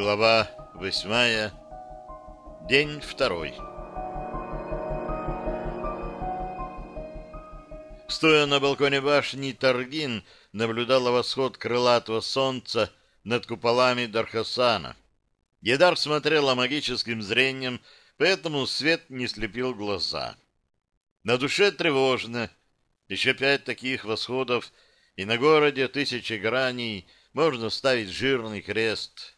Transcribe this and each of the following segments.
Глава восьмая. День второй. Стоя на балконе башни, Таргин наблюдала восход крылатого солнца над куполами Дархасана. Едар смотрела магическим зрением, поэтому свет не слепил глаза. На душе тревожно. Еще пять таких восходов, и на городе тысячи граней можно ставить жирный крест.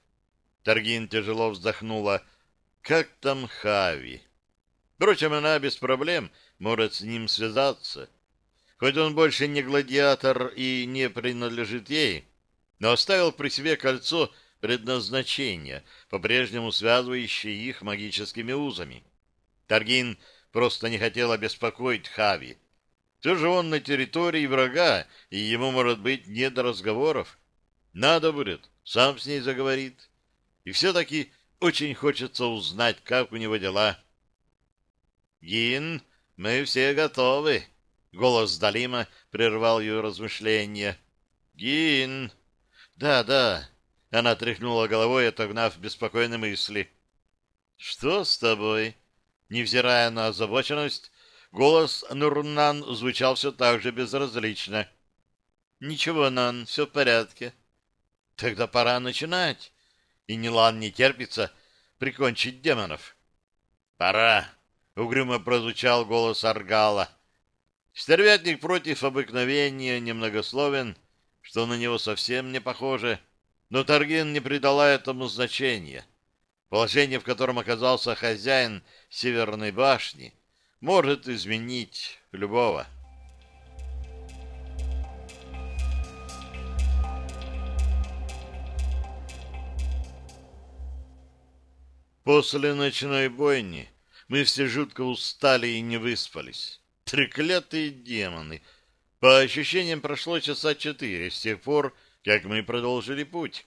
Таргин тяжело вздохнула. Как там Хави? Впрочем, она без проблем может с ним связаться. Хоть он больше не гладиатор и не принадлежит ей, но оставил при себе кольцо предназначения, по-прежнему связывающее их магическими узами. Таргин просто не хотел обеспокоить Хави. Все же он на территории врага, и ему, может быть, не до разговоров. Надо будет, сам с ней заговорит. И все-таки очень хочется узнать, как у него дела. «Гин, мы все готовы!» Голос Далима прервал ее размышления. «Гин!» «Да, да!» Она тряхнула головой, отогнав беспокойные мысли. «Что с тобой?» Невзирая на озабоченность, голос Нурнан звучал все так же безразлично. «Ничего, Нан, все в порядке». «Тогда пора начинать» и Нилан не терпится прикончить демонов. «Пора!» — угрюмо прозвучал голос Аргала. Стервятник против обыкновения немногословен, что на него совсем не похоже, но Таргин не придала этому значения. Положение, в котором оказался хозяин Северной башни, может изменить любого. После ночной бойни мы все жутко устали и не выспались. Треклятые демоны! По ощущениям, прошло часа четыре с тех пор, как мы продолжили путь.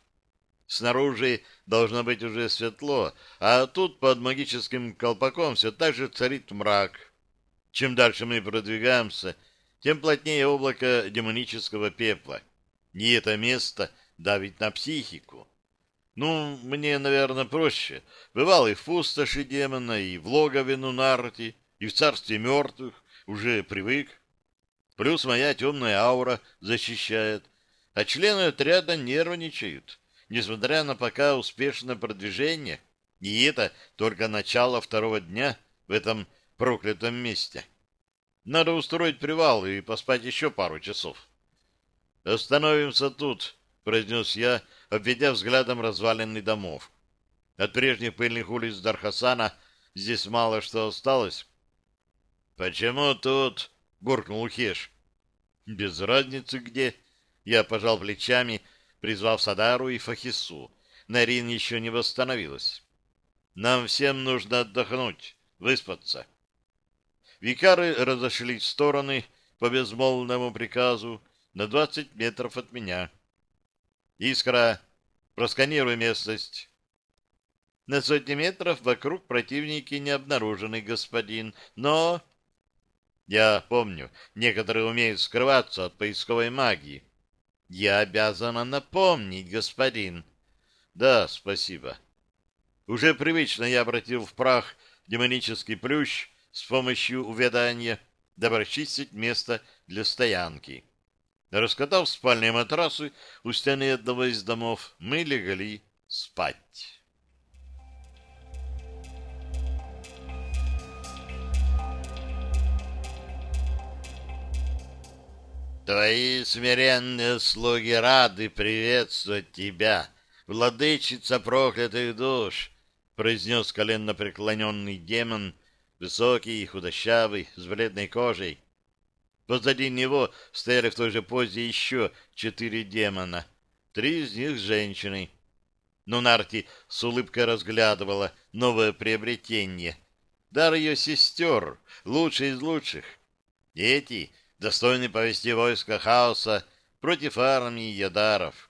Снаружи должно быть уже светло, а тут под магическим колпаком все так же царит мрак. Чем дальше мы продвигаемся, тем плотнее облако демонического пепла. И это место давит на психику. Ну, мне, наверное, проще. Бывал и в пустоши демона, и в логове Нунарти, и в царстве мертвых. Уже привык. Плюс моя темная аура защищает. А члены отряда нервничают, несмотря на пока успешное продвижение. И это только начало второго дня в этом проклятом месте. Надо устроить привал и поспать еще пару часов. «Остановимся тут», — произнес я, — обведя взглядом развалины домов. От прежних пыльных улиц Дархасана здесь мало что осталось. — Почему тут? — буркнул Хеш. — Без разницы где. Я пожал плечами, призвав Садару и Фахису. Нарин еще не восстановилась. Нам всем нужно отдохнуть, выспаться. Викары разошлись в стороны по безмолвному приказу на двадцать метров от меня. Искра, просканируй местность. На сотни метров вокруг противники не обнаружены, господин, но... Я помню, некоторые умеют скрываться от поисковой магии. Я обязана напомнить, господин. Да, спасибо. Уже привычно я обратил в прах демонический плющ с помощью увядания, дабы расчистить место для стоянки. Раскатав спальные матрасы у стены одного из домов, мы легли спать. Твои смиренные слуги рады приветствовать тебя, владычица проклятых душ, произнес коленно преклоненный демон, высокий, худощавый, с бледной кожей, Позади него стояли в той же позе еще четыре демона, три из них с женщиной. Но Нарти с улыбкой разглядывала новое приобретение. Дар ее сестер, лучший из лучших. Эти достойны повести войска хаоса против армии ядаров.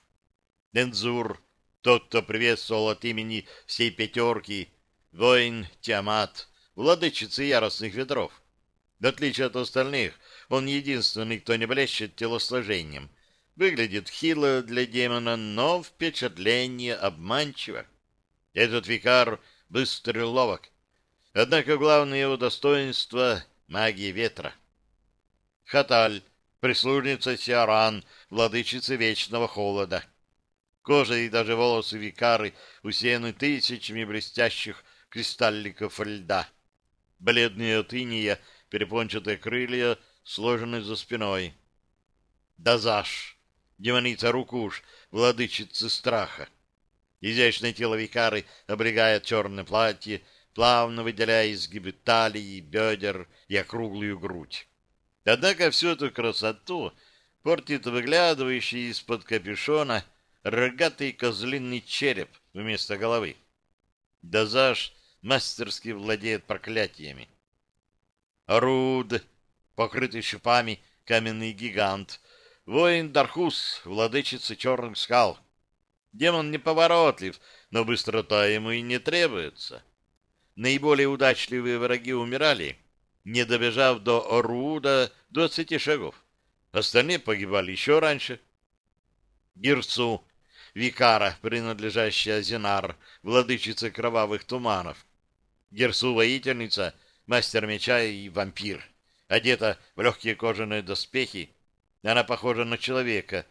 Дензур, тот, кто приветствовал от имени всей пятерки, воин Тиамат, владычицы яростных ветров. В отличие от остальных, он единственный, кто не блещет телосложением. Выглядит хило для демона, но впечатление обманчиво. Этот викар быстрый ловок. Однако главное его достоинство — магия ветра. Хаталь, прислужница Сиаран, владычица вечного холода. Кожа и даже волосы викары усеяны тысячами блестящих кристалликов льда. Бледные от перепончатые крылья сложены за спиной. Дазаш, демоница Рукуш, владычица страха. Изящное тело викары облегает черное платье, плавно выделяя изгибы талии, бедер и округлую грудь. Однако всю эту красоту портит выглядывающий из-под капюшона рогатый козлиный череп вместо головы. Дазаш мастерски владеет проклятиями. Руд, покрытый шипами, каменный гигант, воин Дархус, владычица черных скал. Демон неповоротлив, но быстрота ему и не требуется. Наиболее удачливые враги умирали, не добежав до Оруда двадцати шагов. Остальные погибали еще раньше. Гирцу, Викара, принадлежащая Зинар, владычица кровавых туманов. Герсу воительница, мастер меча и вампир. Одета в легкие кожаные доспехи, она похожа на человека.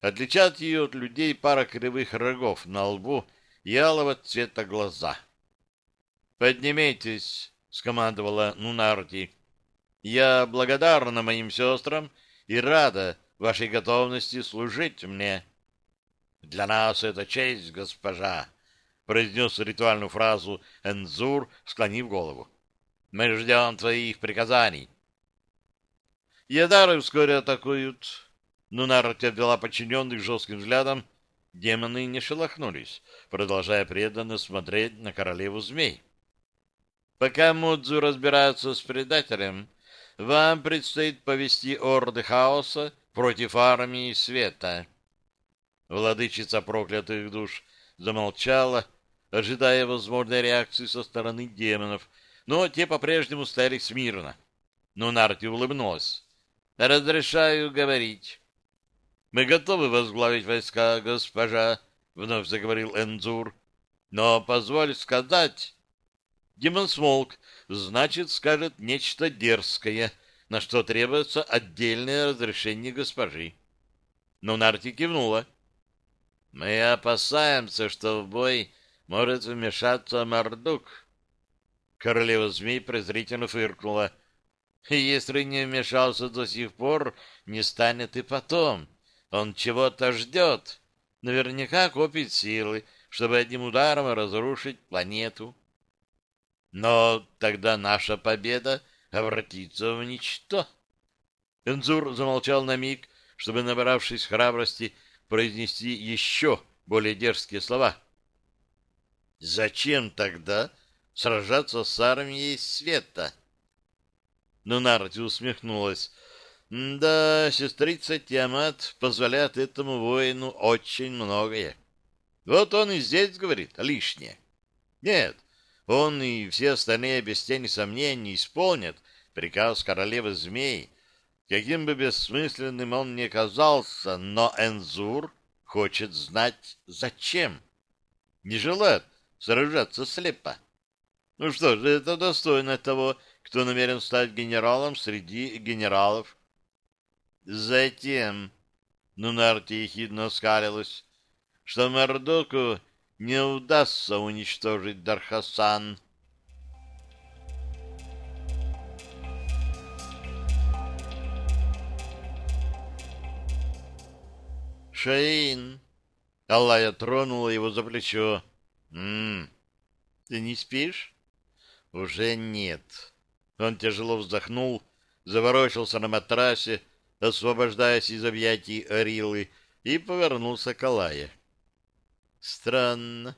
Отличает ее от людей пара кривых рогов на лбу и алого цвета глаза. «Поднимитесь!» — скомандовала Нунарти. «Я благодарна моим сестрам и рада вашей готовности служить мне». «Для нас это честь, госпожа!» — произнес ритуальную фразу Энзур, склонив голову. «Мы ждем твоих приказаний». Ядары вскоре атакуют. Нунарти обвела подчиненных жестким взглядом. Демоны не шелохнулись, продолжая преданно смотреть на королеву змей. Пока Мудзу разбираются с предателем, вам предстоит повести орды хаоса против армии света. Владычица проклятых душ замолчала, ожидая возможной реакции со стороны демонов, но те по-прежнему стояли смирно. Но Нарти улыбнулась. «Разрешаю говорить». «Мы готовы возглавить войска, госпожа», — вновь заговорил Энзур. «Но позволь сказать...» Демон смолк, значит, скажет нечто дерзкое, на что требуется отдельное разрешение госпожи. Но Нарти кивнула. «Мы опасаемся, что в бой может вмешаться Мордук». Королева змей презрительно фыркнула. «Если не вмешался до сих пор, не станет и потом. Он чего-то ждет. Наверняка копит силы, чтобы одним ударом разрушить планету. Но тогда наша победа обратится в ничто». Энзур замолчал на миг, чтобы, набравшись храбрости, произнести еще более дерзкие слова. «Зачем тогда сражаться с армией света?» Но Нарти усмехнулась. «Да, сестрица Тиамат позволяет этому воину очень многое. Вот он и здесь говорит лишнее. Нет, он и все остальные без тени сомнений исполнят приказ королевы змей, Каким бы бессмысленным он ни казался, но Энзур хочет знать, зачем. Не желает сражаться слепо. Ну что же, это достойно того, кто намерен стать генералом среди генералов. Затем, Нунарти ехидно скалилась, что Мордоку не удастся уничтожить Дархасан, — Шаин. Аллая тронула его за плечо. «М-м, ты не спишь?» «Уже нет». Он тяжело вздохнул, заворочился на матрасе, освобождаясь из объятий Арилы, и повернулся к Алае. «Странно».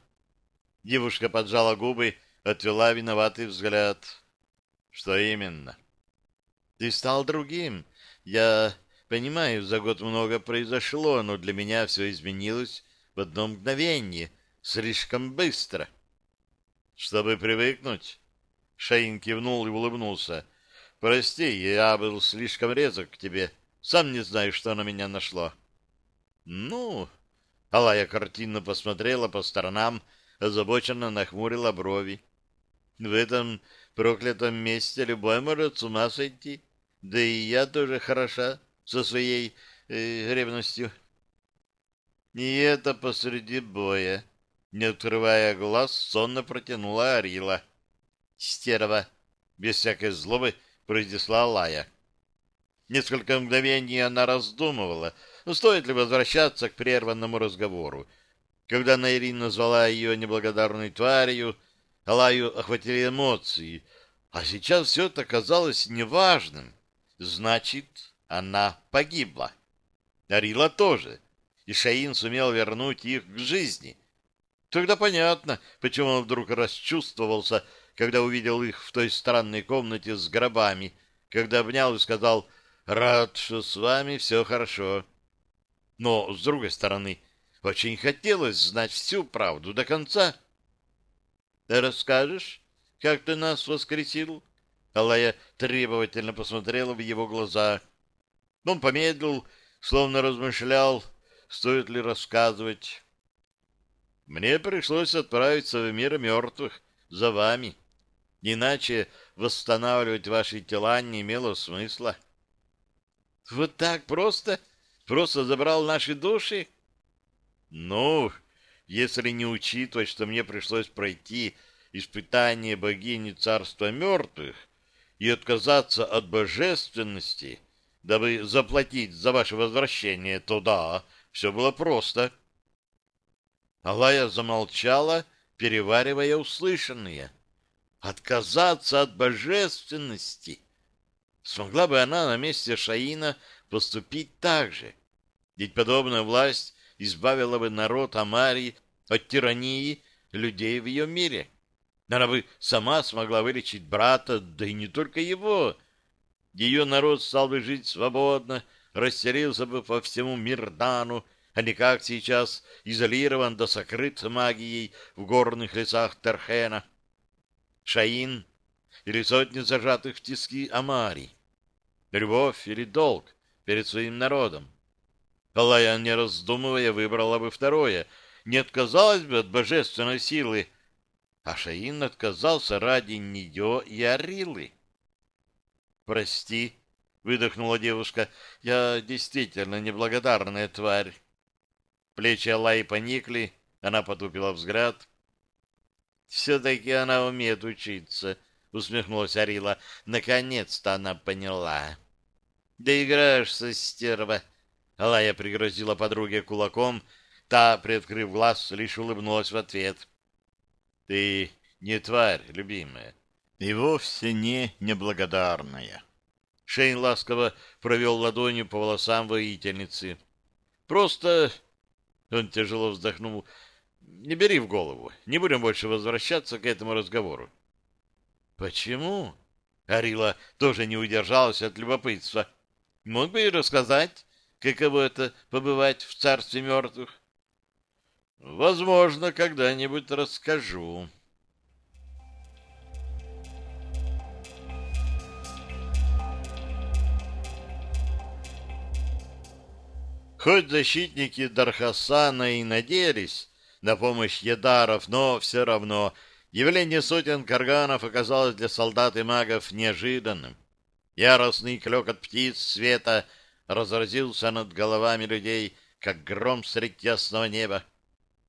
Девушка поджала губы, отвела виноватый взгляд. «Что именно?» «Ты стал другим. Я Понимаю, за год много произошло, но для меня все изменилось в одно мгновение, слишком быстро. Чтобы привыкнуть, Шаин кивнул и улыбнулся. Прости, я был слишком резок к тебе. Сам не знаю, что на меня нашло. Ну, Алая картинно посмотрела по сторонам, озабоченно нахмурила брови. В этом проклятом месте любой может с ума сойти. Да и я тоже хороша со своей э, ревностью. И это посреди боя. Не открывая глаз, сонно протянула Арила. «Стерва!» — без всякой злобы произнесла Лая. Несколько мгновений она раздумывала, стоит ли возвращаться к прерванному разговору. Когда Найрин назвала ее неблагодарной тварью, Алаю охватили эмоции, а сейчас все это казалось неважным. Значит, она погибла. Арила тоже, и Шаин сумел вернуть их к жизни. Тогда понятно, почему он вдруг расчувствовался, когда увидел их в той странной комнате с гробами, когда обнял и сказал «Рад, что с вами все хорошо». Но, с другой стороны, очень хотелось знать всю правду до конца. Расскажешь, как ты нас воскресил?» Алая требовательно посмотрела в его глаза. Он помедлил, словно размышлял, стоит ли рассказывать. «Мне пришлось отправиться в мир мертвых за вами. Иначе восстанавливать ваши тела не имело смысла». «Вот так просто? Просто забрал наши души?» «Ну, если не учитывать, что мне пришлось пройти испытание богини царства мертвых и отказаться от божественности, дабы заплатить за ваше возвращение, то да, все было просто. Алая замолчала, переваривая услышанное. Отказаться от божественности. Смогла бы она на месте Шаина поступить так же? Ведь подобная власть избавила бы народ Амарии от тирании людей в ее мире. Она бы сама смогла вылечить брата, да и не только его. Ее народ стал бы жить свободно, расселился бы по всему Мирдану, а не как сейчас изолирован да сокрыт магией в горных лесах Терхена. Шаин или сотни зажатых в тиски Амари. Любовь или долг перед своим народом. Алая, не раздумывая, выбрала бы второе. Не отказалась бы от божественной силы, а Шаин отказался ради нее и Арилы. «Прости», — выдохнула девушка, — «я действительно неблагодарная тварь». Плечи Аллаи поникли, она потупила взгляд. «Все-таки она умеет учиться», — усмехнулась Арила. «Наконец-то она поняла». «Доиграешься, стерва», Алая пригрозила подруге кулаком, та, приоткрыв глаз, лишь улыбнулась в ответ. — Ты не тварь, любимая, и вовсе не неблагодарная. Шейн ласково провел ладонью по волосам воительницы. — Просто... Он тяжело вздохнул. — Не бери в голову. Не будем больше возвращаться к этому разговору. — Почему? Арила тоже не удержалась от любопытства. — Мог бы и рассказать, каково это побывать в царстве мертвых? Возможно, когда-нибудь расскажу. Хоть защитники Дархасана и надеялись на помощь Едаров, но все равно явление сотен карганов оказалось для солдат и магов неожиданным. Яростный клёкот птиц света — разразился над головами людей, как гром средь ясного неба.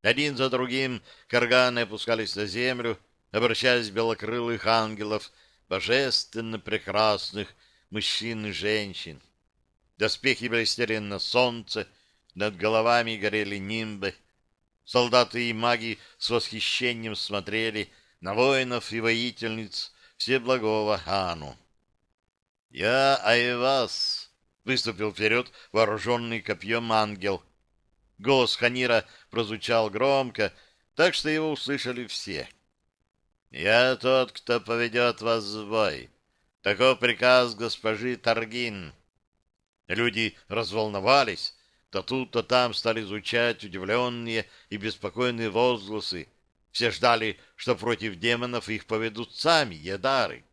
Один за другим карганы опускались на землю, обращаясь в белокрылых ангелов, божественно прекрасных мужчин и женщин. Доспехи блестели на солнце, над головами горели нимбы. Солдаты и маги с восхищением смотрели на воинов и воительниц Всеблагого Ану. «Я Айвас!» Выступил вперед вооруженный копьем ангел. Голос Ханира прозвучал громко, так что его услышали все. «Я тот, кто поведет вас в бой. Такой приказ госпожи Таргин». Люди разволновались, то тут, то там стали звучать удивленные и беспокойные возгласы. Все ждали, что против демонов их поведут сами едары.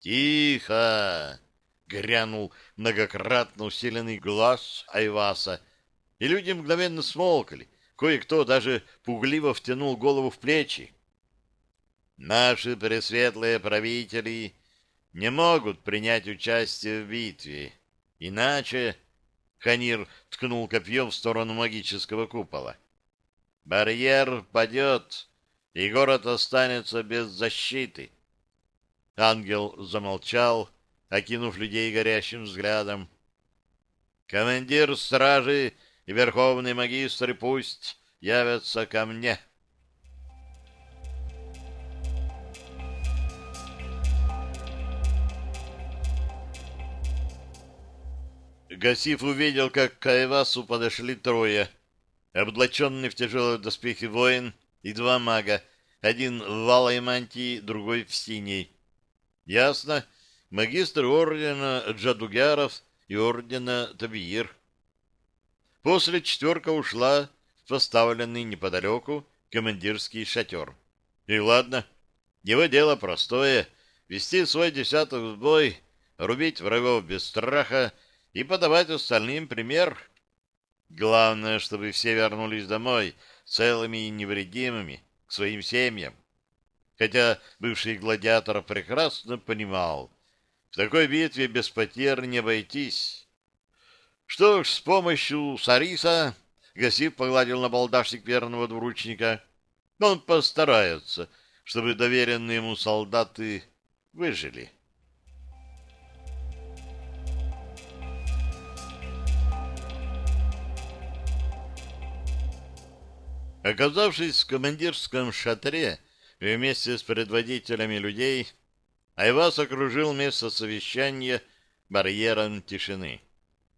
«Тихо!» грянул многократно усиленный глаз Айваса, и люди мгновенно смолкли, кое-кто даже пугливо втянул голову в плечи. Наши пресветлые правители не могут принять участие в битве, иначе... Ханир ткнул копьем в сторону магического купола. Барьер падет, и город останется без защиты. Ангел замолчал, окинув людей горящим взглядом. Командир стражи и верховный магистр пусть явятся ко мне. Гасиф увидел, как к Каевасу подошли трое. Облаченный в тяжелые доспехи воин и два мага, один в алой мантии, другой в синей. Ясно, магистр ордена Джадугяров и ордена Табиир. После четверка ушла в поставленный неподалеку командирский шатер. И ладно, его дело простое — вести свой десяток в бой, рубить врагов без страха и подавать остальным пример. Главное, чтобы все вернулись домой целыми и невредимыми к своим семьям. Хотя бывший гладиатор прекрасно понимал, в такой битве без потерь не обойтись. Что ж, с помощью Сариса Гасип погладил на балдашник верного двуручника. Он постарается, чтобы доверенные ему солдаты выжили. Оказавшись в командирском шатре вместе с предводителями людей, Айвас окружил место совещания барьером тишины.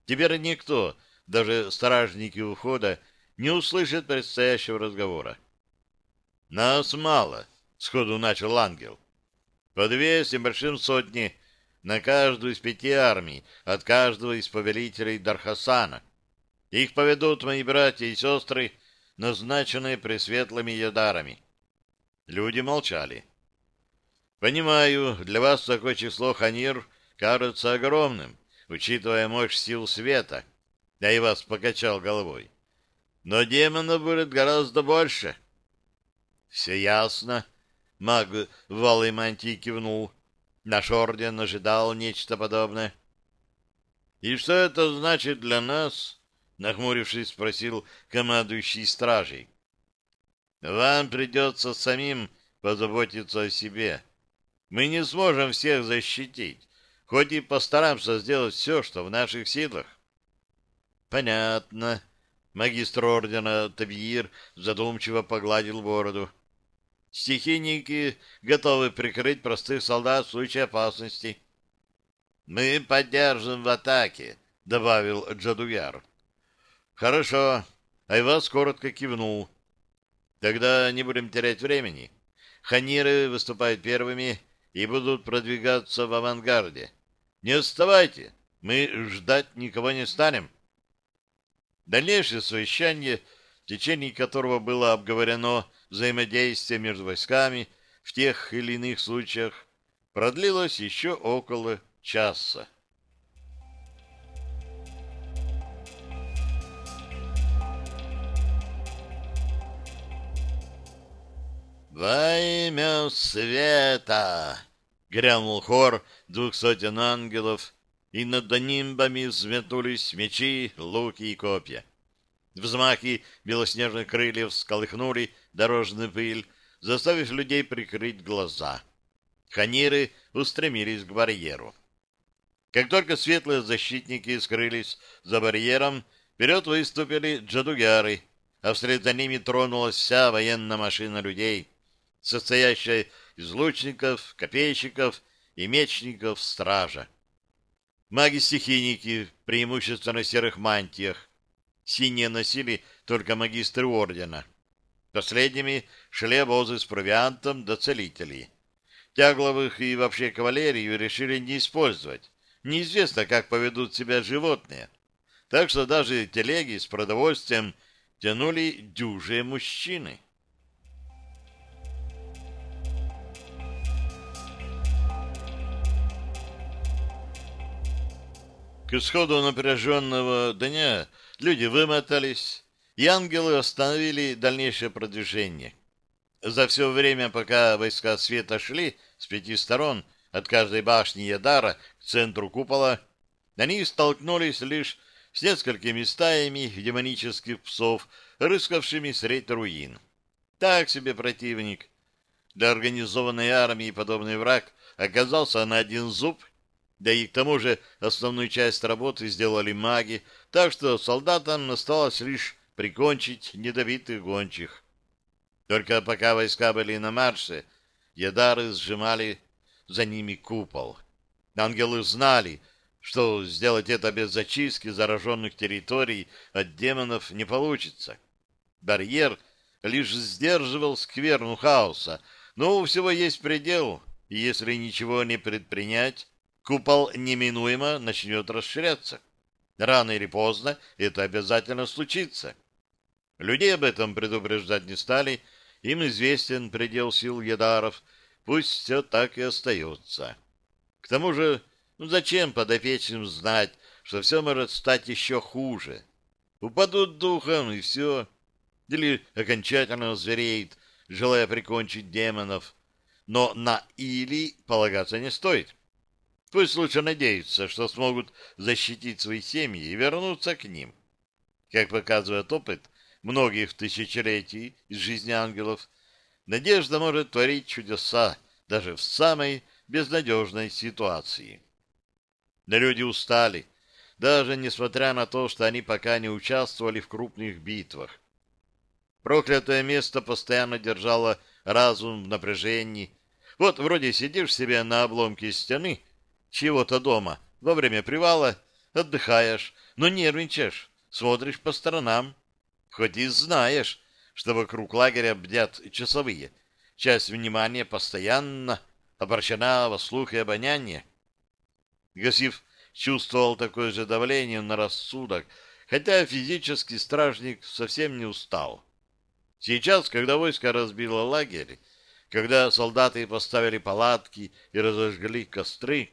Теперь никто, даже стражники ухода, не услышит предстоящего разговора. «Нас мало», — сходу начал ангел. «По две с небольшим сотни на каждую из пяти армий, от каждого из повелителей Дархасана. Их поведут мои братья и сестры назначенные пресветлыми ядарами. Люди молчали. «Понимаю, для вас такое число ханир кажется огромным, учитывая мощь сил света», — я и вас покачал головой. «Но демонов будет гораздо больше». «Все ясно», — маг в алой мантии кивнул. «Наш орден ожидал нечто подобное». «И что это значит для нас?» Нахмурившись, спросил командующий стражей. Вам придется самим позаботиться о себе. Мы не сможем всех защитить, хоть и постараемся сделать все, что в наших силах. Понятно. Магистр ордена Табиир задумчиво погладил бороду. Стихийники готовы прикрыть простых солдат в случае опасности. Мы поддержим в атаке, добавил Джадуяр. Хорошо. Айвас коротко кивнул. Тогда не будем терять времени. Ханиры выступают первыми и будут продвигаться в авангарде. Не отставайте, мы ждать никого не станем. Дальнейшее совещание, в течение которого было обговорено взаимодействие между войсками в тех или иных случаях, продлилось еще около часа. «Во имя света!» — грянул хор двух сотен ангелов, и над нимбами взметнулись мечи, луки и копья. Взмахи белоснежных крыльев сколыхнули дорожную пыль, заставив людей прикрыть глаза. Ханиры устремились к барьеру. Как только светлые защитники скрылись за барьером, вперед выступили джадугяры, а вслед за ними тронулась вся военная машина людей — состоящая из лучников, копейщиков и мечников стража. Маги-стихийники, преимущественно в серых мантиях. Синие носили только магистры ордена. Последними шли обозы с провиантом до целителей. Тягловых и вообще кавалерию решили не использовать. Неизвестно, как поведут себя животные. Так что даже телеги с продовольствием тянули дюжие мужчины. К исходу напряженного дня люди вымотались, и ангелы остановили дальнейшее продвижение. За все время, пока войска света шли с пяти сторон, от каждой башни Ядара к центру купола, они столкнулись лишь с несколькими стаями демонических псов, рыскавшими средь руин. Так себе противник. Для организованной армии подобный враг оказался на один зуб, да и к тому же основную часть работы сделали маги, так что солдатам осталось лишь прикончить недобитых гончих. Только пока войска были на марше, ядары сжимали за ними купол. Ангелы знали, что сделать это без зачистки зараженных территорий от демонов не получится. Барьер лишь сдерживал скверну хаоса, но у всего есть предел, и если ничего не предпринять, купол неминуемо начнет расширяться. Рано или поздно это обязательно случится. Людей об этом предупреждать не стали, им известен предел сил ядаров, пусть все так и остается. К тому же, ну зачем подопечным знать, что все может стать еще хуже? Упадут духом, и все. Или окончательно звереет, желая прикончить демонов. Но на «или» полагаться не стоит. Пусть лучше надеются, что смогут защитить свои семьи и вернуться к ним. Как показывает опыт, многих тысячелетий из жизни ангелов, надежда может творить чудеса даже в самой безнадежной ситуации. Но люди устали, даже несмотря на то, что они пока не участвовали в крупных битвах. Проклятое место постоянно держало разум в напряжении. Вот вроде сидишь себе на обломке стены чего-то дома во время привала, отдыхаешь, но нервничаешь, смотришь по сторонам, Хоть и знаешь, что вокруг лагеря бдят часовые, часть внимания постоянно обращена во слух и обоняние. Гасив чувствовал такое же давление на рассудок, хотя физически стражник совсем не устал. Сейчас, когда войско разбило лагерь, когда солдаты поставили палатки и разожгли костры,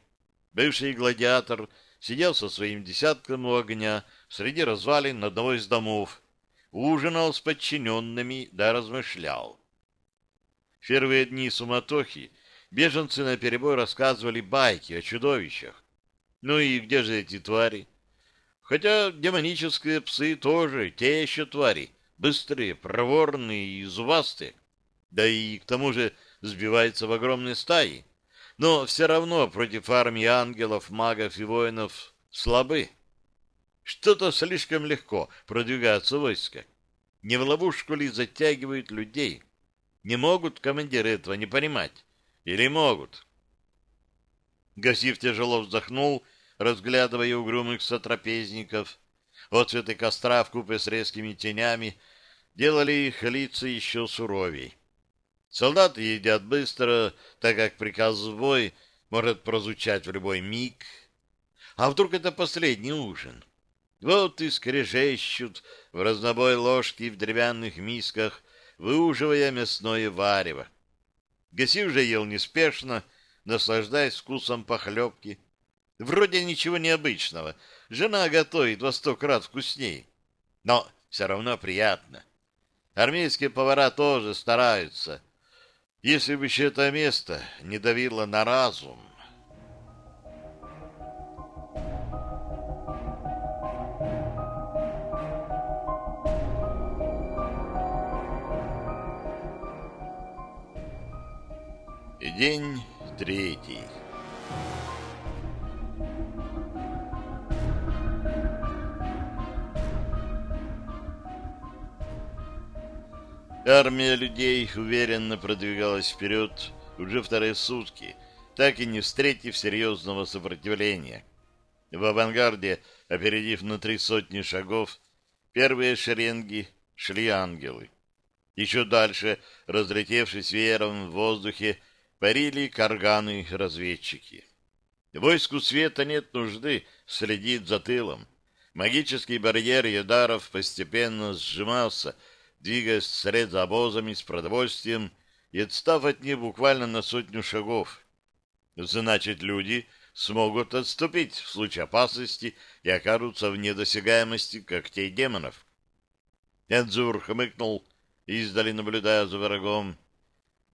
бывший гладиатор сидел со своим десятком у огня среди развалин одного из домов, ужинал с подчиненными да размышлял. В первые дни суматохи беженцы наперебой рассказывали байки о чудовищах. Ну и где же эти твари? Хотя демонические псы тоже те еще твари, быстрые, проворные и зубастые. Да и к тому же сбиваются в огромные стаи. Но все равно против армии ангелов, магов и воинов слабы. Что-то слишком легко продвигается войско. Не в ловушку ли затягивают людей? Не могут командиры этого не понимать? Или могут? Гасив тяжело вздохнул, разглядывая угрюмых сотрапезников. Отцветы костра в купе с резкими тенями делали их лица еще суровей. Солдаты едят быстро, так как приказ в бой может прозвучать в любой миг. А вдруг это последний ужин? Вот и скрежещут в разнобой ложки в деревянных мисках, выуживая мясное варево. Гаси уже ел неспешно, наслаждаясь вкусом похлебки. Вроде ничего необычного. Жена готовит во сто крат вкусней. Но все равно приятно. Армейские повара тоже стараются. Если бы еще это место не давило на разум... День третий. Армия людей уверенно продвигалась вперед уже вторые сутки, так и не встретив серьезного сопротивления. В авангарде, опередив на три сотни шагов, первые шеренги шли ангелы. Еще дальше, разлетевшись веером в воздухе, парили карганы-разведчики. Войску света нет нужды следить за тылом. Магический барьер ядаров постепенно сжимался, двигаясь вслед за обозами с продовольствием и отстав от них буквально на сотню шагов. Значит, люди смогут отступить в случае опасности и окажутся в недосягаемости когтей демонов. Энзур хмыкнул, издали наблюдая за врагом.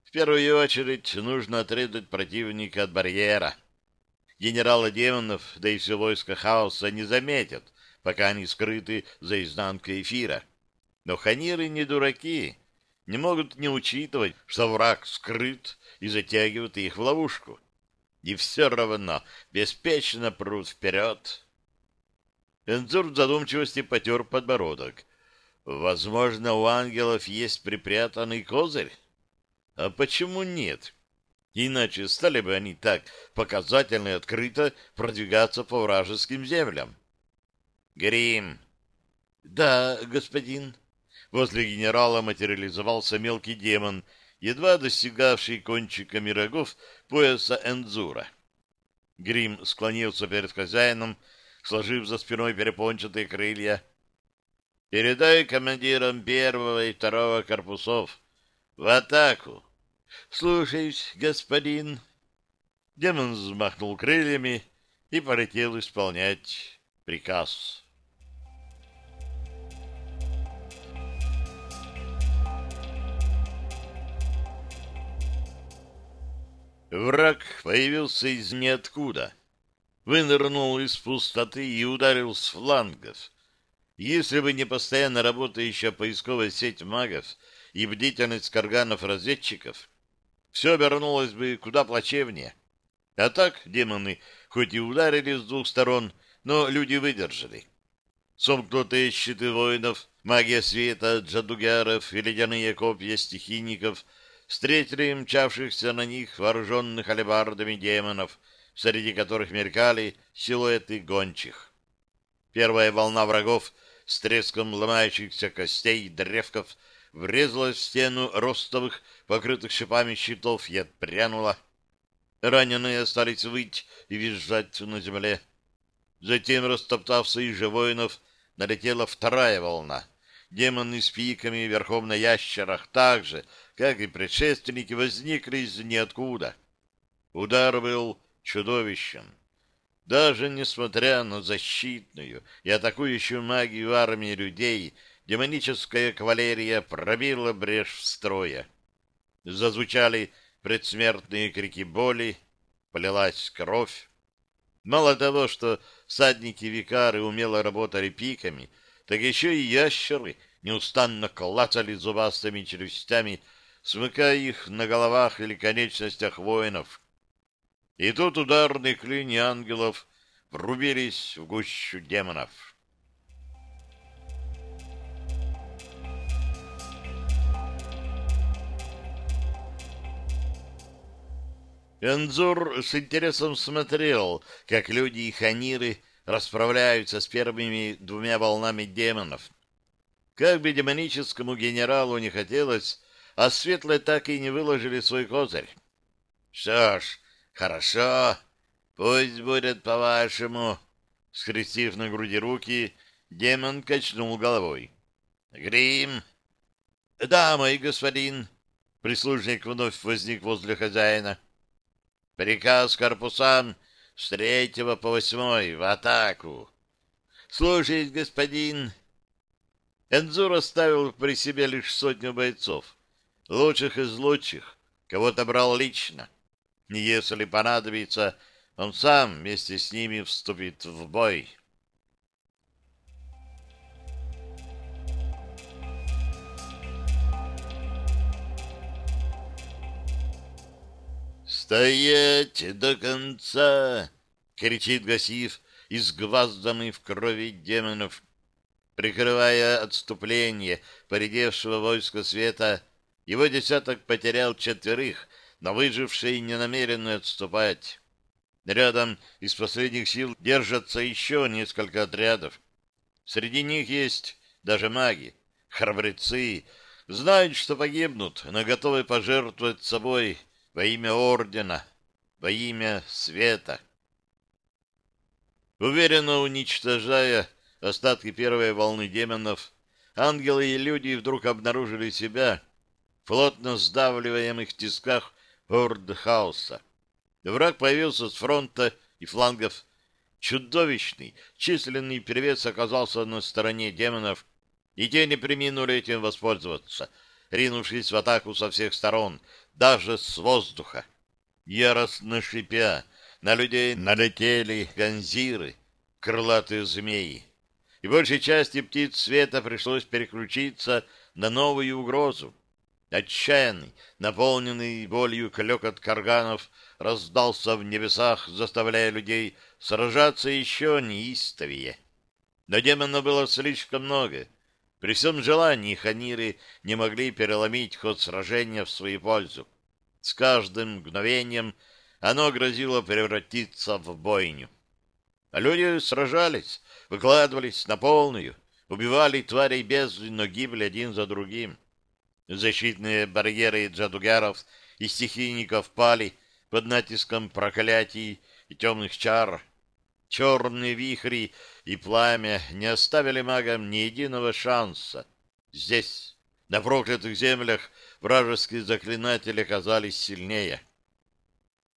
В первую очередь нужно отрезать противника от барьера. Генерала демонов, да и все войско хаоса не заметят, пока они скрыты за изнанкой эфира. Но ханиры не дураки, не могут не учитывать, что враг скрыт и затягивает их в ловушку. И все равно беспечно прут вперед. Энзур в задумчивости потер подбородок. Возможно, у ангелов есть припрятанный козырь? А почему нет? Иначе стали бы они так показательно и открыто продвигаться по вражеским землям. Грим. Да, господин. Возле генерала материализовался мелкий демон, едва достигавший кончиками рогов пояса Энзура. Грим склонился перед хозяином, сложив за спиной перепончатые крылья. «Передай командирам первого и второго корпусов. В атаку!» «Слушаюсь, господин!» Демон взмахнул крыльями и полетел исполнять приказ. Враг появился из ниоткуда. Вынырнул из пустоты и ударил с флангов. Если бы не постоянно работающая поисковая сеть магов и бдительность карганов-разведчиков, все обернулось бы куда плачевнее. А так демоны хоть и ударили с двух сторон, но люди выдержали. Сомкнутые щиты воинов, магия света, джадугяров и ледяные копья стихийников — встретили мчавшихся на них вооруженных алебардами демонов, среди которых мелькали силуэты гончих. Первая волна врагов с треском ломающихся костей и древков врезалась в стену ростовых, покрытых шипами щитов, и отпрянула. Раненые остались выть и визжать на земле. Затем, растоптав своих же воинов, налетела вторая волна. Демоны с пиками верхом на ящерах также как и предшественники, возникли из ниоткуда. Удар был чудовищен. Даже несмотря на защитную и атакующую магию армии людей, демоническая кавалерия пробила брешь в строя. Зазвучали предсмертные крики боли, полилась кровь. Мало того, что садники-викары умело работали пиками, так еще и ящеры неустанно клацали зубастыми челюстями, смыкая их на головах или конечностях воинов. И тут ударные клини ангелов врубились в гущу демонов. Энзур с интересом смотрел, как люди и ханиры расправляются с первыми двумя волнами демонов. Как бы демоническому генералу не хотелось а светлые так и не выложили свой козырь. Что ж, хорошо, пусть будет по-вашему. Скрестив на груди руки, демон качнул головой. Грим. Да, мой господин. Прислужник вновь возник возле хозяина. Приказ корпусам с третьего по восьмой в атаку. Слушаюсь, господин. Энзур оставил при себе лишь сотню бойцов лучших из лучших, кого-то брал лично. И если понадобится, он сам вместе с ними вступит в бой. «Стоять до конца!» — кричит Гасив, изгвазданный в крови демонов. Прикрывая отступление поредевшего войска света, его десяток потерял четверых, но выжившие не намерены отступать. Рядом из последних сил держатся еще несколько отрядов. Среди них есть даже маги, храбрецы, знают, что погибнут, но готовы пожертвовать собой во имя Ордена, во имя Света. Уверенно уничтожая остатки первой волны демонов, ангелы и люди вдруг обнаружили себя плотно сдавливаемых тисках орд хаоса. Враг появился с фронта и флангов. Чудовищный, численный перевес оказался на стороне демонов, И те не приминули этим воспользоваться, ринувшись в атаку со всех сторон, даже с воздуха. Яростно шипя, на людей налетели ганзиры, крылатые змеи. И большей части птиц света пришлось переключиться на новую угрозу. Отчаянный, наполненный болью клекот карганов раздался в небесах, заставляя людей сражаться еще неистовее. Но демонов было слишком много. При всем желании ханиры не могли переломить ход сражения в свою пользу. С каждым мгновением оно грозило превратиться в бойню. А люди сражались, выкладывались на полную, убивали тварей бездны, но гибли один за другим. Защитные барьеры джадугаров и стихийников пали под натиском проклятий и темных чар. Черные вихри и пламя не оставили магам ни единого шанса. Здесь, на проклятых землях, вражеские заклинатели оказались сильнее.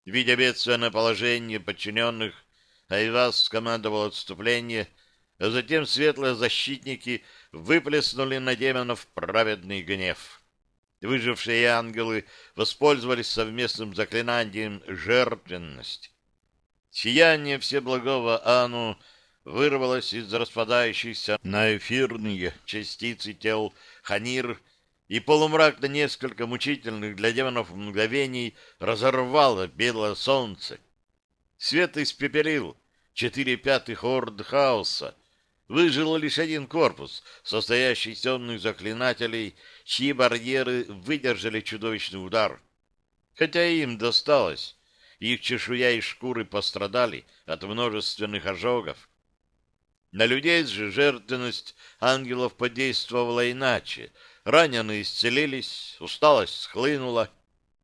Видя бедственное положение подчиненных, Айвас скомандовал отступление, а затем светлые защитники выплеснули на демонов праведный гнев. Выжившие ангелы воспользовались совместным заклинанием «Жертвенность». Сияние Всеблагого Ану вырвалось из распадающихся на эфирные частицы тел Ханир, и полумрак на несколько мучительных для демонов мгновений разорвало белое солнце. Свет испепелил четыре пятых орд хаоса. Выжил лишь один корпус, состоящий из темных заклинателей, чьи барьеры выдержали чудовищный удар. Хотя им досталось, их чешуя и шкуры пострадали от множественных ожогов. На людей же жертвенность ангелов подействовала иначе. Раненые исцелились, усталость схлынула.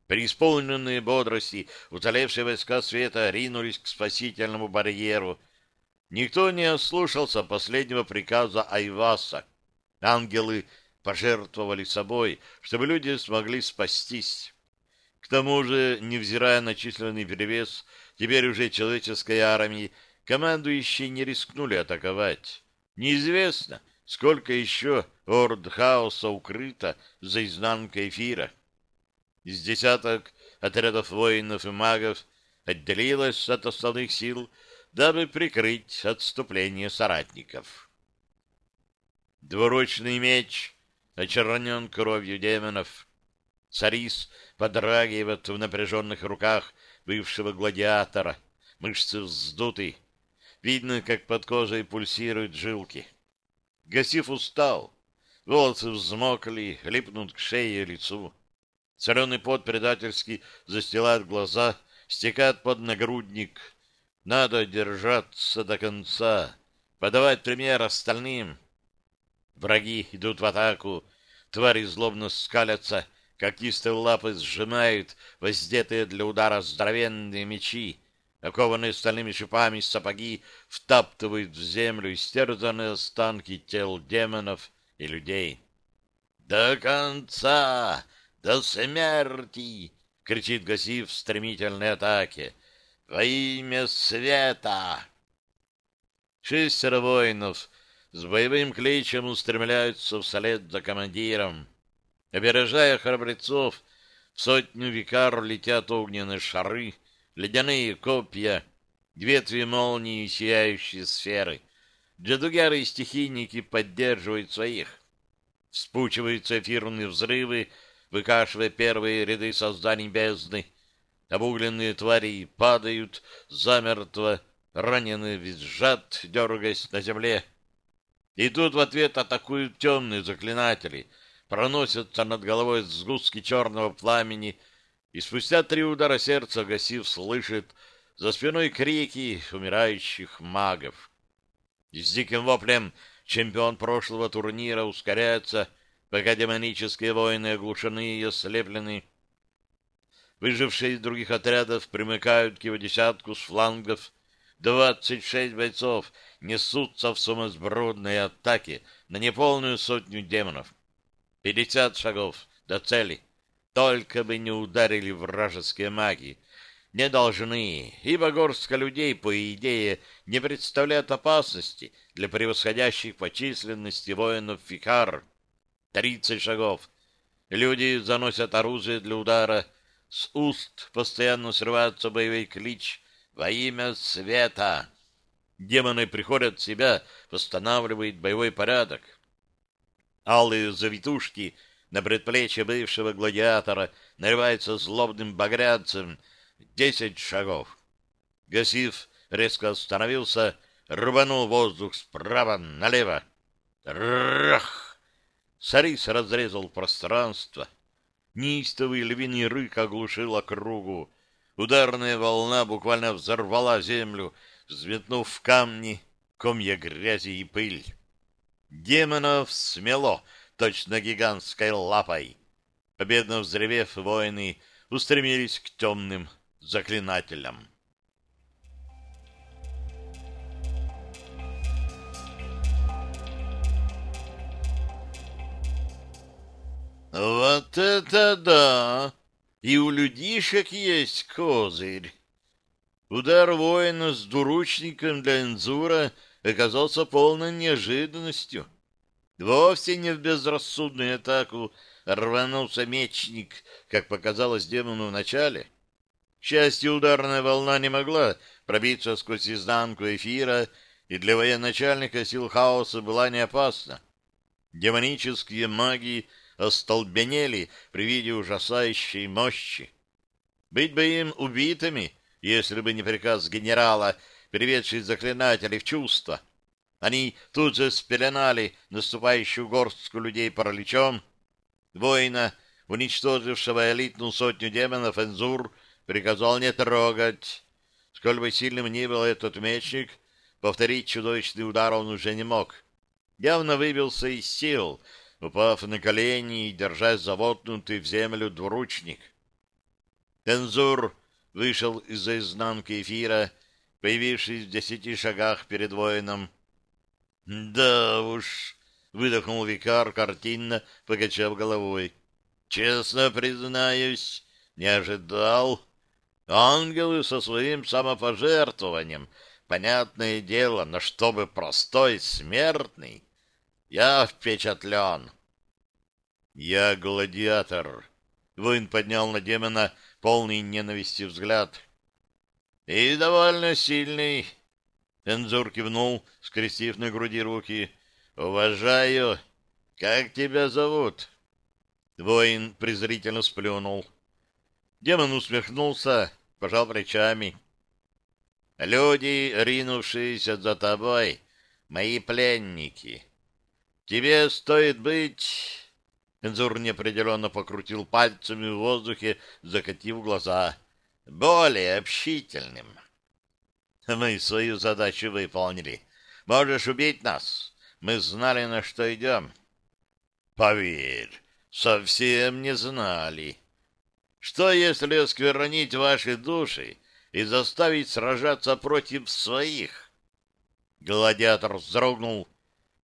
Преисполненные бодрости, уцелевшие войска света ринулись к спасительному барьеру. Никто не ослушался последнего приказа Айваса. Ангелы пожертвовали собой, чтобы люди смогли спастись. К тому же, невзирая на численный перевес, теперь уже человеческой армии командующие не рискнули атаковать. Неизвестно, сколько еще орд хаоса укрыто за изнанкой эфира. Из десяток отрядов воинов и магов отделилось от основных сил, дабы прикрыть отступление соратников. Двуручный меч очернен кровью демонов. Сарис подрагивает в напряженных руках бывшего гладиатора. Мышцы вздуты, Видно, как под кожей пульсируют жилки. Гасив устал. Волосы взмокли, липнут к шее и лицу. Соленый пот предательски застилает глаза, стекает под нагрудник. Надо держаться до конца, подавать пример остальным. Враги идут в атаку, твари злобно скалятся, когтистые лапы сжимают воздетые для удара здоровенные мечи, окованные стальными шипами сапоги втаптывают в землю истерзанные останки тел демонов и людей. «До конца! До смерти!» — кричит Гасив в стремительной атаке. «Во имя света!» Шестеро воинов с боевым кличем устремляются вслед за командиром. Опережая храбрецов, в сотню викар летят огненные шары — ледяные копья, ветви молнии и сияющие сферы. Джадугяры и стихийники поддерживают своих. Вспучиваются эфирные взрывы, выкашивая первые ряды созданий бездны. Обугленные твари падают замертво, раненые визжат, дергаясь на земле. И тут в ответ атакуют темные заклинатели, проносятся над головой сгустки черного пламени, и спустя три удара сердца Гасив слышит за спиной крики умирающих магов. И с диким воплем чемпион прошлого турнира ускоряется, пока демонические воины оглушены и ослеплены. Выжившие из других отрядов примыкают к его десятку с флангов. Двадцать шесть бойцов несутся в сумасбродной атаке на неполную сотню демонов. Пятьдесят шагов до цели. Только бы не ударили вражеские маги. не должны, ибо горстка людей, по идее, не представляет опасности для превосходящих по численности воинов Фикар. Тридцать шагов. Люди заносят оружие для удара. С уст постоянно срывается боевой клич «Во имя света!». Демоны приходят в себя, восстанавливают боевой порядок. Алые завитушки на предплечье бывшего гладиатора нарываются злобным багрянцем — Десять шагов. Гасив резко остановился, рванул воздух справа налево. Рах! Сарис разрезал пространство. Неистовый львиный рык оглушил округу. Ударная волна буквально взорвала землю, взметнув камни комья грязи и пыль. Демонов смело, точно гигантской лапой. Победно взревев, воины устремились к темным заклинателем. Вот это да! И у людишек есть козырь. Удар воина с двуручником для Энзура оказался полной неожиданностью. Вовсе не в безрассудную атаку рванулся мечник, как показалось демону в начале, к счастью, ударная волна не могла пробиться сквозь изнанку эфира, и для военачальника сил хаоса была не опасна. Демонические маги остолбенели при виде ужасающей мощи. Быть бы им убитыми, если бы не приказ генерала, приведший заклинателей в чувство. Они тут же спеленали наступающую горстку людей параличом. Воина, уничтожившего элитную сотню демонов, Энзур — приказал не трогать. Сколь бы сильным ни был этот мечник, повторить чудовищный удар он уже не мог. Явно выбился из сил, упав на колени и держась завотнутый в землю двуручник. Тензур вышел из-за изнанки эфира, появившись в десяти шагах перед воином. «Да уж», — выдохнул викар картинно, покачав головой. «Честно признаюсь, не ожидал». Ангелы со своим самопожертвованием, понятное дело, но чтобы простой смертный, я впечатлен. Я гладиатор. Воин поднял на демона полный ненависти взгляд. И довольно сильный. Энзур кивнул, скрестив на груди руки. Уважаю. Как тебя зовут? Воин презрительно сплюнул. Демон усмехнулся, пожал плечами. «Люди, ринувшиеся за тобой, мои пленники. Тебе стоит быть...» Энзур неопределенно покрутил пальцами в воздухе, закатив глаза. «Более общительным». «Мы свою задачу выполнили. Можешь убить нас. Мы знали, на что идем». «Поверь, совсем не знали». Что, если осквернить ваши души и заставить сражаться против своих? Гладиатор вздрогнул,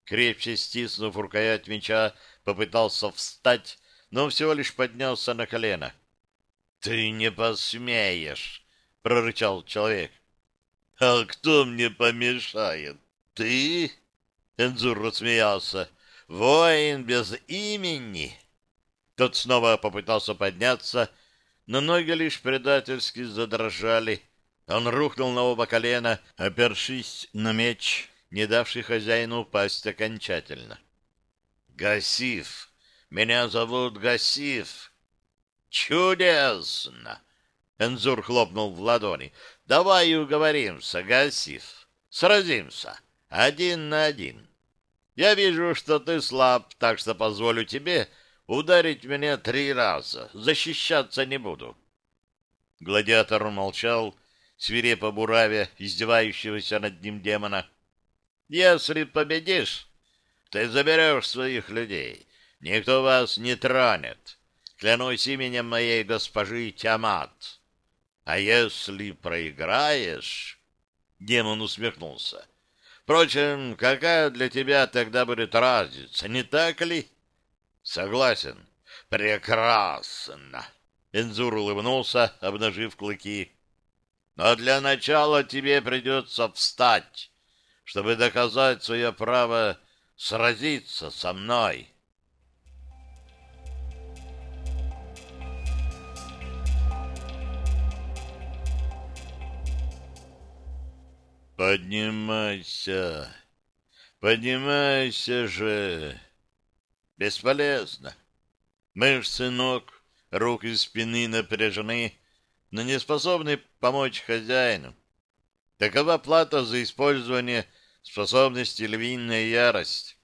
крепче стиснув рукоять меча, попытался встать, но всего лишь поднялся на колено. — Ты не посмеешь! — прорычал человек. — А кто мне помешает? Ты? — Энзур рассмеялся. — Воин без имени! Тот снова попытался подняться, — но ноги лишь предательски задрожали. Он рухнул на оба колена, опершись на меч, не давший хозяину упасть окончательно. «Гасиф! Меня зовут Гасиф!» «Чудесно!» Энзур хлопнул в ладони. «Давай уговоримся, Гасиф. Сразимся. Один на один. Я вижу, что ты слаб, так что позволю тебе Ударить меня три раза. Защищаться не буду. Гладиатор молчал, свирепо буравя издевающегося над ним демона. Если победишь, ты заберешь своих людей. Никто вас не тронет. Клянусь именем моей госпожи Тиамат. А если проиграешь... Демон усмехнулся. Впрочем, какая для тебя тогда будет разница, не так ли? Согласен. Прекрасно. Энзур улыбнулся, обнажив клыки. Но для начала тебе придется встать, чтобы доказать свое право сразиться со мной. Поднимайся, поднимайся же. Бесполезно. Мышцы ног, рук и спины напряжены, но не способны помочь хозяину. Такова плата за использование способности львиная ярость.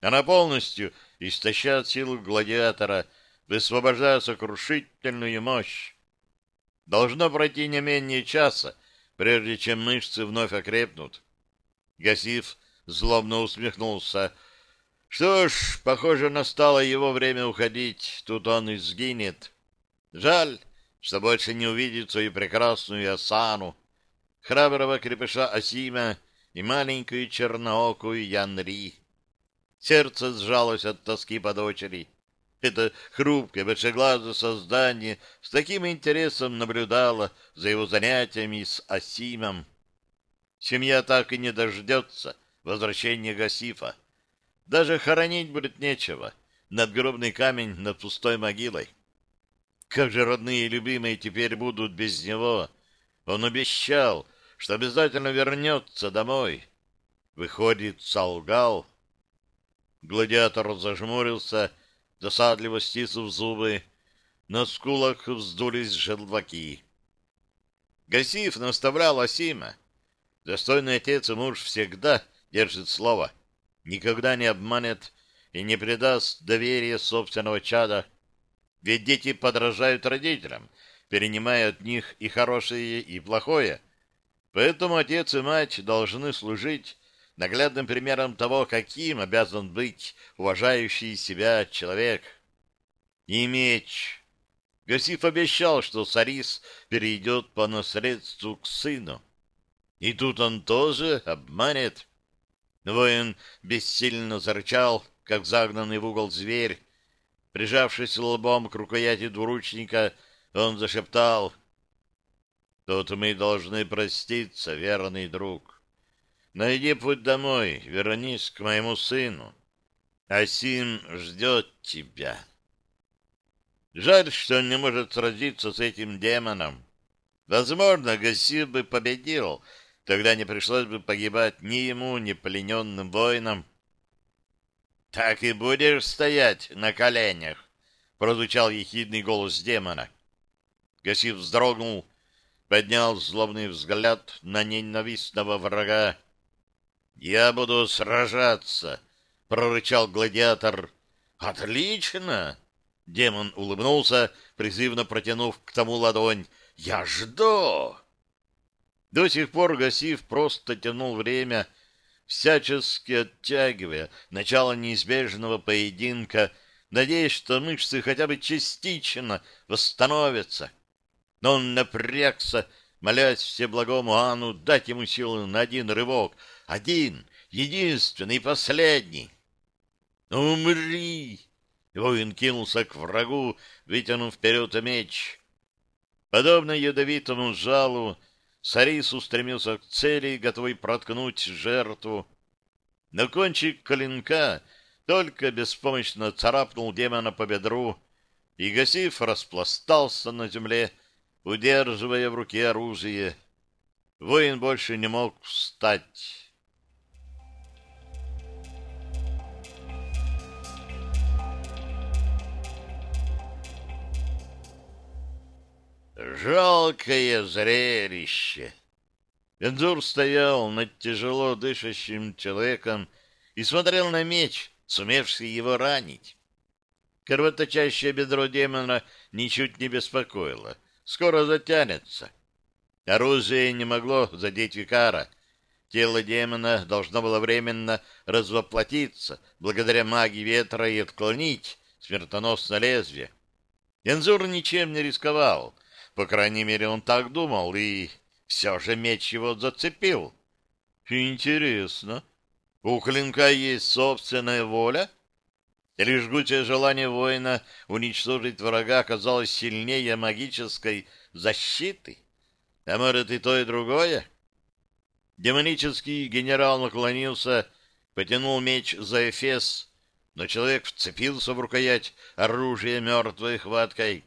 Она полностью истощает силу гладиатора, высвобождая сокрушительную мощь. Должно пройти не менее часа, прежде чем мышцы вновь окрепнут. Гасив злобно усмехнулся. Что ж, похоже, настало его время уходить, тут он и сгинет. Жаль, что больше не увидит свою прекрасную Асану, храброго крепыша Асима и маленькую черноокую Янри. Сердце сжалось от тоски по дочери. Это хрупкое, большеглазое создание с таким интересом наблюдало за его занятиями с Асимом. Семья так и не дождется возвращения Гасифа. Даже хоронить будет нечего. Надгробный камень над пустой могилой. Как же родные и любимые теперь будут без него? Он обещал, что обязательно вернется домой. Выходит, солгал. Гладиатор зажмурился досадливо стиснув зубы. На скулах вздулись желваки. Гасиф наставлял Асима. Достойный отец и муж всегда держит слово, никогда не обманет и не предаст доверие собственного чада. Ведь дети подражают родителям, перенимая от них и хорошее, и плохое. Поэтому отец и мать должны служить наглядным примером того, каким обязан быть уважающий себя человек. И меч. Гасиф обещал, что Сарис перейдет по наследству к сыну. И тут он тоже обманет. Воин бессильно зарычал, как загнанный в угол зверь. Прижавшись лбом к рукояти двуручника, он зашептал. «Тут мы должны проститься, верный друг. Найди путь домой, вернись к моему сыну. Асим ждет тебя. Жаль, что он не может сразиться с этим демоном. Возможно, Гасив бы победил, тогда не пришлось бы погибать ни ему, ни плененным воинам. — Так и будешь стоять на коленях, — прозвучал ехидный голос демона. Гасив вздрогнул, поднял злобный взгляд на ненавистного врага «Я буду сражаться!» — прорычал гладиатор. «Отлично!» — демон улыбнулся, призывно протянув к тому ладонь. «Я жду!» До сих пор Гасив просто тянул время, всячески оттягивая начало неизбежного поединка, надеясь, что мышцы хотя бы частично восстановятся. Но он напрягся, молясь Всеблагому Ану дать ему силы на один рывок — один, единственный, последний. «Умри!» Воин кинулся к врагу, вытянув вперед меч. Подобно ядовитому жалу, Сарис устремился к цели, готовый проткнуть жертву. Но кончик клинка только беспомощно царапнул демона по бедру, и Гасиф распластался на земле, удерживая в руке оружие. Воин больше не мог встать. Жалкое зрелище! Энзур стоял над тяжело дышащим человеком и смотрел на меч, сумевший его ранить. Кровоточащее бедро демона ничуть не беспокоило. Скоро затянется. Оружие не могло задеть викара. Тело демона должно было временно развоплотиться благодаря магии ветра и отклонить смертоносное лезвие. Энзур ничем не рисковал — по крайней мере, он так думал, и все же меч его зацепил. Интересно, у клинка есть собственная воля? Или жгучее желание воина уничтожить врага оказалось сильнее магической защиты? А может и то, и другое? Демонический генерал наклонился, потянул меч за эфес, но человек вцепился в рукоять оружия мертвой хваткой.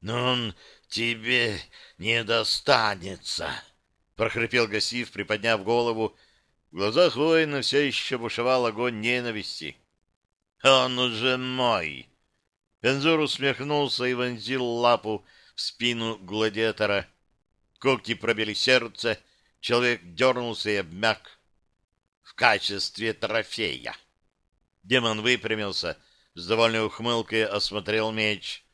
«Но он тебе не достанется!» — прохрипел Гасив, приподняв голову. В глазах воина все еще бушевал огонь ненависти. «Он уже мой!» Энзур усмехнулся и вонзил лапу в спину гладиатора. Когти пробили сердце, человек дернулся и обмяк. В качестве трофея. Демон выпрямился, с довольной ухмылкой осмотрел меч.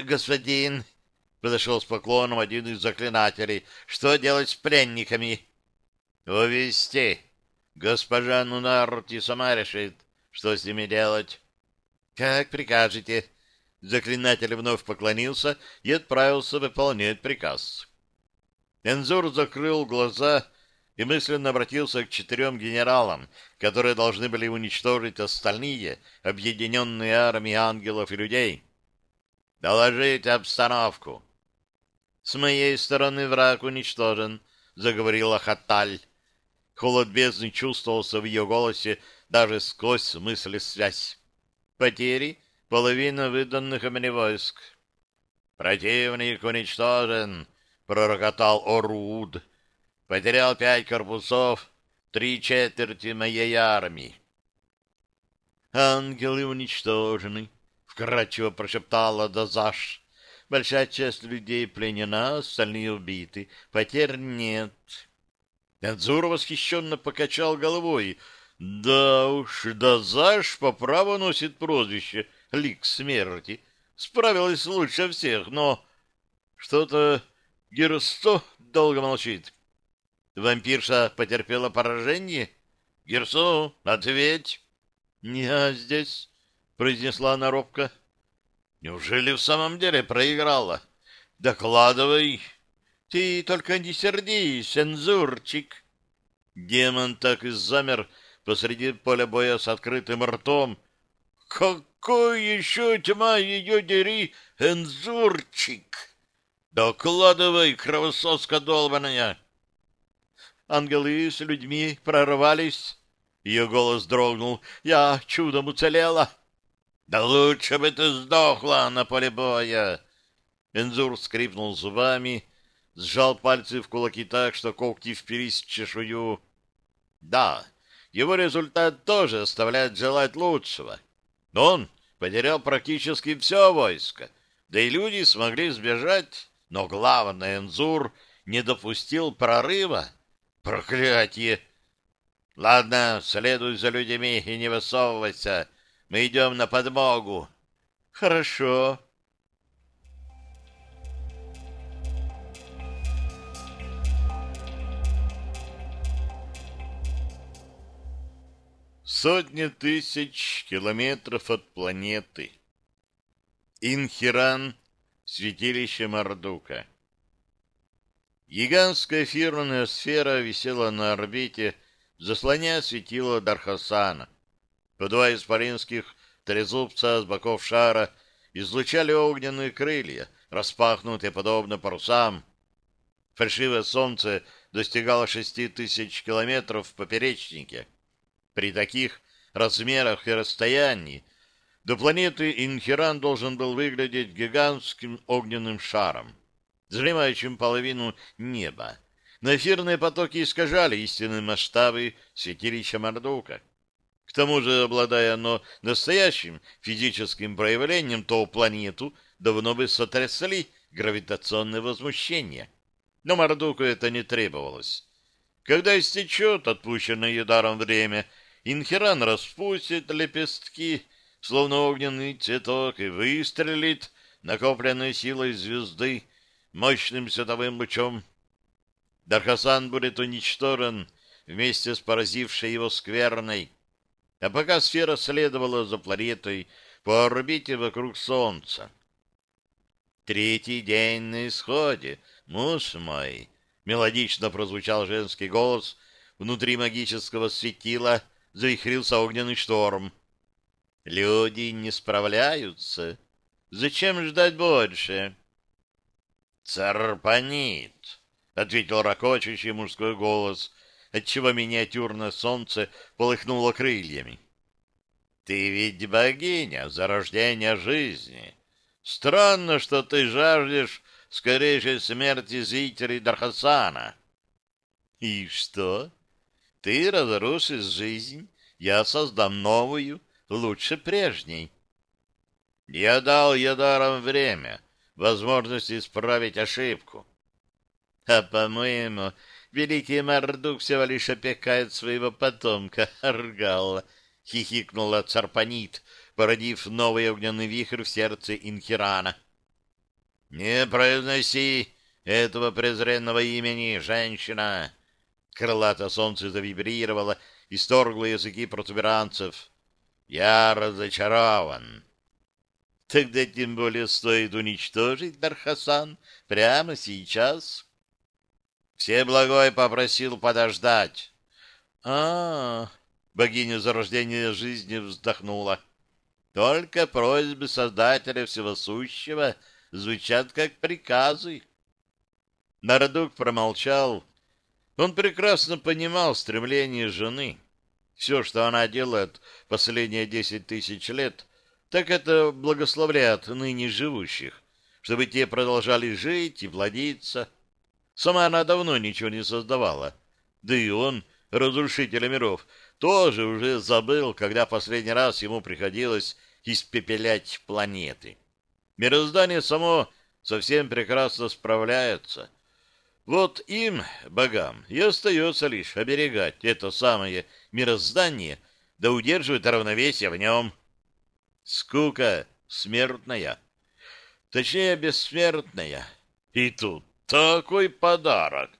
«Господин!» — подошел с поклоном один из заклинателей. «Что делать с пленниками?» «Увести. Госпожа Нунарти сама решит, что с ними делать». «Как прикажете». Заклинатель вновь поклонился и отправился выполнять приказ. Энзур закрыл глаза и мысленно обратился к четырем генералам, которые должны были уничтожить остальные объединенные армии ангелов и людей. «Доложить обстановку!» «С моей стороны враг уничтожен», — заговорила Хаталь. Холод бездны чувствовался в ее голосе даже сквозь мысли связь. Потери — половина выданных мне войск. «Противник уничтожен», — пророкотал Оруд. «Потерял пять корпусов, три четверти моей армии». «Ангелы уничтожены», — вкратчиво прошептала Дазаш. «Большая часть людей пленена, остальные убиты. Потерь нет». Энзур восхищенно покачал головой — да уж, Дазаш по праву носит прозвище «Лик смерти». Справилась лучше всех, но что-то Герсто долго молчит. Вампирша потерпела поражение? Герсо, ответь. Я здесь, произнесла она робко. Неужели в самом деле проиграла? Докладывай. Ты только не сердись, сензурчик. Демон так и замер, посреди поля боя с открытым ртом. «Какой еще тьма ее дери, энзурчик!» «Докладывай, кровососка долбаная!» Ангелы с людьми прорвались. Ее голос дрогнул. «Я чудом уцелела!» «Да лучше бы ты сдохла на поле боя!» Энзур скрипнул зубами, сжал пальцы в кулаки так, что когти впились в чешую. «Да, его результат тоже оставляет желать лучшего. Но он потерял практически все войско, да и люди смогли сбежать, но главное, Энзур не допустил прорыва. Проклятие! Ладно, следуй за людьми и не высовывайся. Мы идем на подмогу. Хорошо. Сотни тысяч километров от планеты. Инхиран, святилище Мардука. Гигантская фирменная сфера висела на орбите, заслоняя светило Дархасана. По два испаринских трезубца с боков шара излучали огненные крылья, распахнутые подобно парусам. Фальшивое солнце достигало шести тысяч километров в поперечнике. При таких размерах и расстоянии до планеты Инхеран должен был выглядеть гигантским огненным шаром, занимающим половину неба. Но эфирные потоки искажали истинные масштабы святилища Мардука. К тому же, обладая оно настоящим физическим проявлением, то планету давно бы сотрясли гравитационные возмущения. Но Мардуку это не требовалось. Когда истечет отпущенное даром время — Инхеран распустит лепестки, словно огненный цветок, и выстрелит накопленной силой звезды мощным световым лучом. Дархасан будет уничтожен вместе с поразившей его скверной. А пока сфера следовала за планетой по орбите вокруг Солнца. «Третий день на исходе, муж мой!» — мелодично прозвучал женский голос внутри магического светила — завихрился огненный шторм. Люди не справляются. Зачем ждать больше? Царпанит. ответил ракочущий мужской голос, отчего миниатюрное солнце полыхнуло крыльями. Ты ведь богиня, зарождения жизни. Странно, что ты жаждешь скорейшей смерти зрителей Дархасана. И что? Ты разрушишь жизнь, я создам новую, лучше прежней. Я дал Ядарам время, возможность исправить ошибку. А, по-моему, великий Мардук всего лишь опекает своего потомка, Аргала, — хихикнула Царпанит, породив новый огненный вихрь в сердце Инхирана. — Не произноси этого презренного имени, женщина! Крылато солнце завибрировало и сторгло языки протуберанцев. Я разочарован. Тогда тем более стоит уничтожить Дархасан прямо сейчас. Всеблагой попросил подождать. А, -а, -а богиня зарождения жизни вздохнула. Только просьбы Создателя Всего Сущего звучат как приказы. Народук промолчал, он прекрасно понимал стремление жены. Все, что она делает последние десять тысяч лет, так это благословляет ныне живущих, чтобы те продолжали жить и плодиться. Сама она давно ничего не создавала. Да и он, разрушитель миров, тоже уже забыл, когда последний раз ему приходилось испепелять планеты. Мироздание само совсем прекрасно справляется — вот им, богам, и остается лишь оберегать это самое мироздание, да удерживать равновесие в нем. Скука смертная, точнее бессмертная. И тут такой подарок.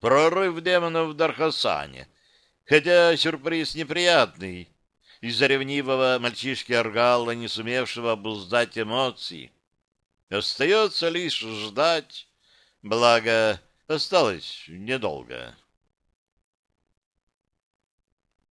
Прорыв демонов в Дархасане. Хотя сюрприз неприятный. Из-за ревнивого мальчишки Аргала, не сумевшего обуздать эмоции. Остается лишь ждать. Благо, Осталось недолго.